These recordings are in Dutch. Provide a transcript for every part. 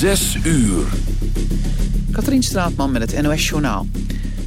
Zes uur. Katrien Straatman met het NOS Journaal.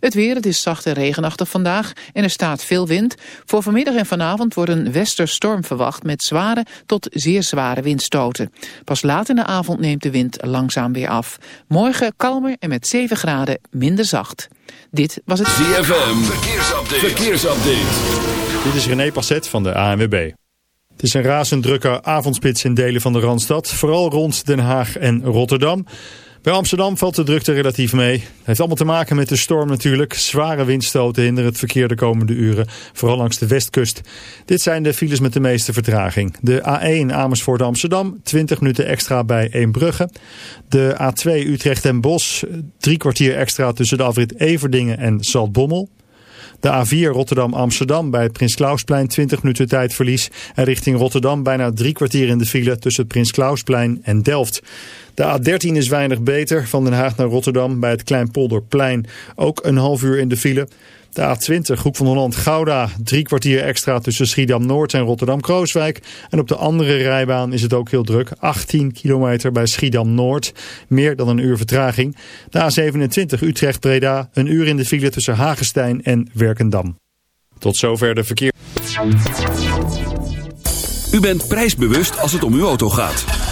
Het weer, het is zacht en regenachtig vandaag en er staat veel wind. Voor vanmiddag en vanavond wordt een westerstorm verwacht met zware tot zeer zware windstoten. Pas laat in de avond neemt de wind langzaam weer af. Morgen kalmer en met 7 graden minder zacht. Dit was het ZFM, verkeersupdate. verkeersupdate. Dit is René Passet van de ANWB. Het is een razend drukke avondspits in delen van de Randstad, vooral rond Den Haag en Rotterdam. Bij Amsterdam valt de drukte relatief mee. Het heeft allemaal te maken met de storm natuurlijk. Zware windstoten hinderen het verkeer de komende uren, vooral langs de westkust. Dit zijn de files met de meeste vertraging. De A1 Amersfoort Amsterdam, 20 minuten extra bij Eembrugge. De A2 Utrecht en Bos, drie kwartier extra tussen de afrit Everdingen en Zaltbommel. De A4 Rotterdam-Amsterdam bij het Prins Klausplein 20 minuten tijdverlies. En richting Rotterdam bijna drie kwartier in de file tussen het Prins Klausplein en Delft. De A13 is weinig beter, van Den Haag naar Rotterdam bij het Kleinpolderplein. Ook een half uur in de file. De A20, Hoek van Holland-Gouda, drie kwartier extra tussen Schiedam-Noord en Rotterdam-Krooswijk. En op de andere rijbaan is het ook heel druk, 18 kilometer bij Schiedam-Noord, meer dan een uur vertraging. De A27, Utrecht-Breda, een uur in de file tussen Hagestein en Werkendam. Tot zover de verkeer. U bent prijsbewust als het om uw auto gaat.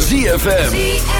ZFM.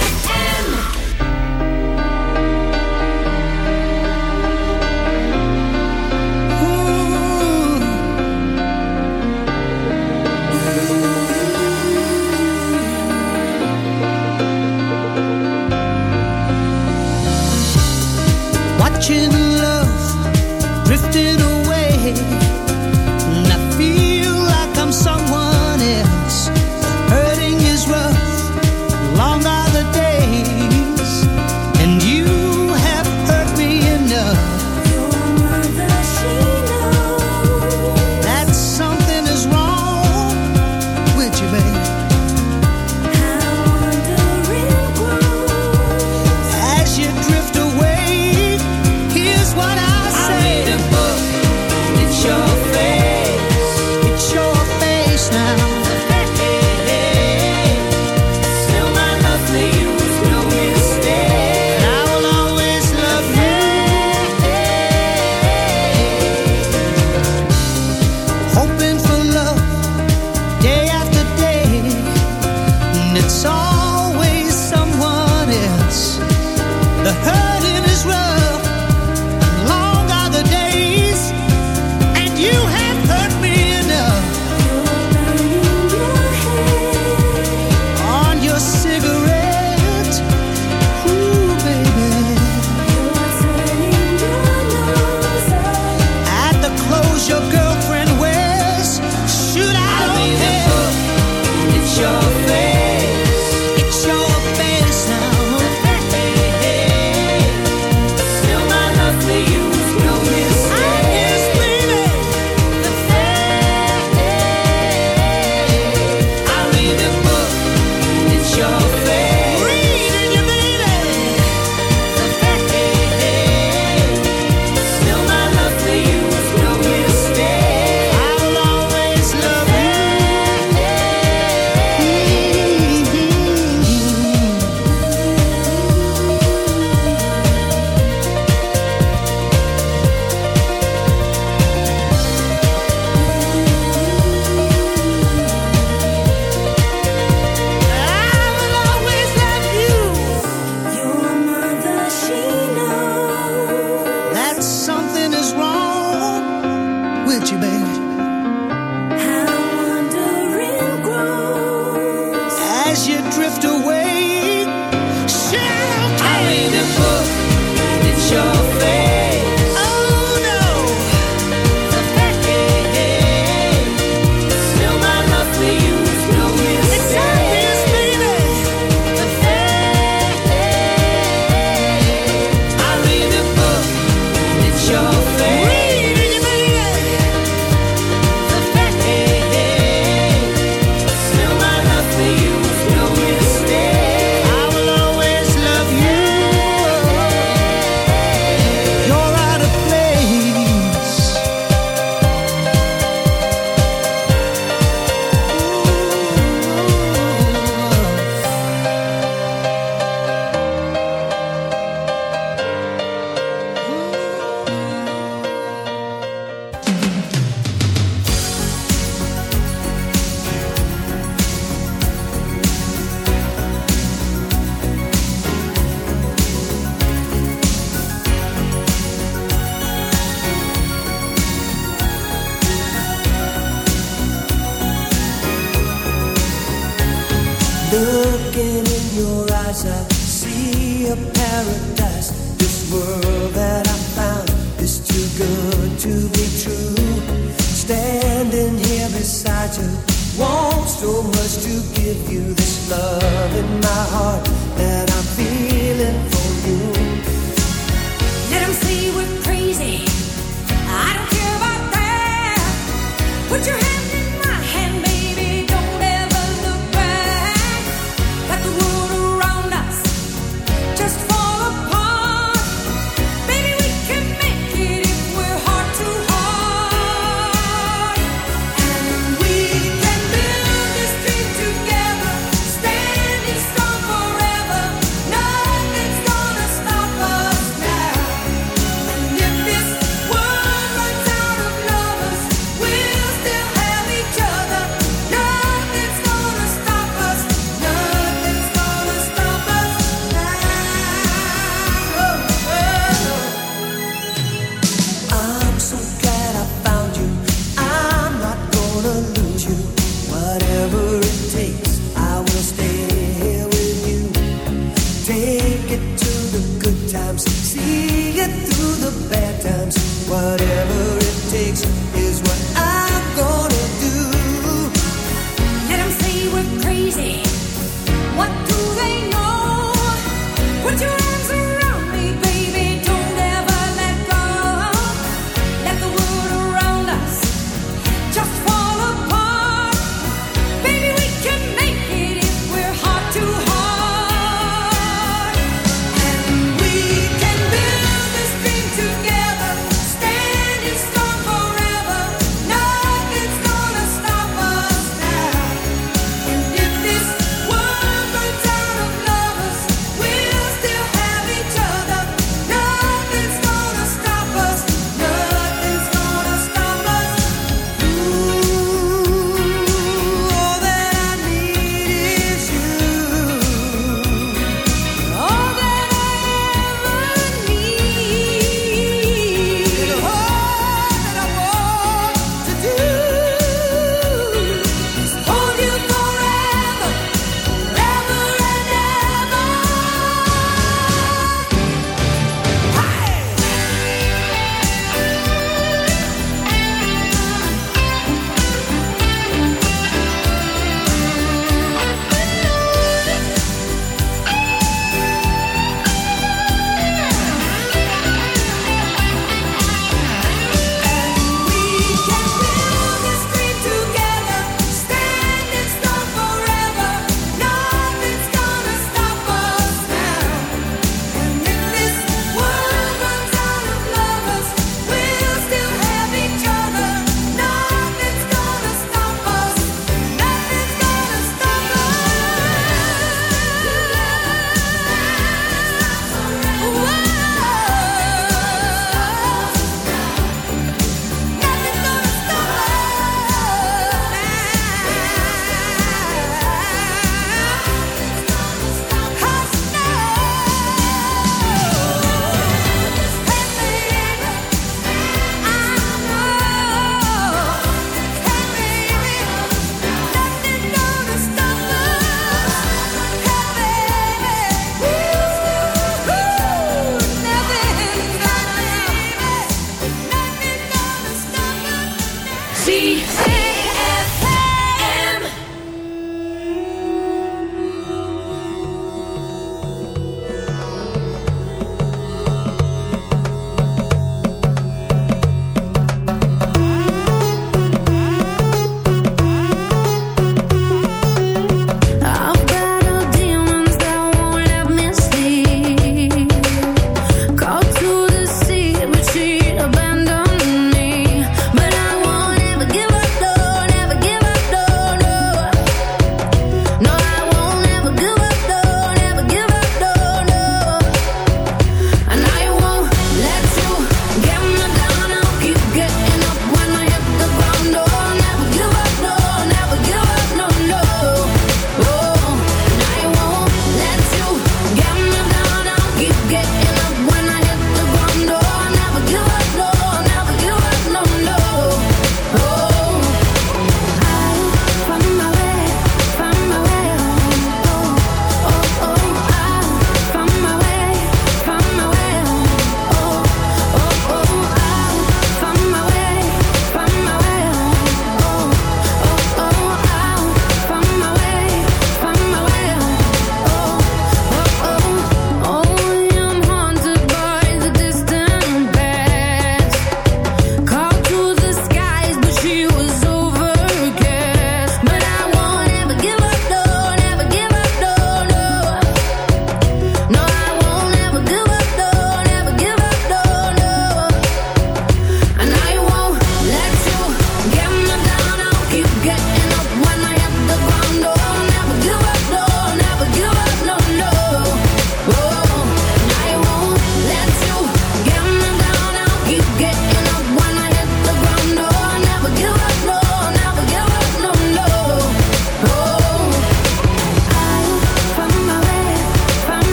never.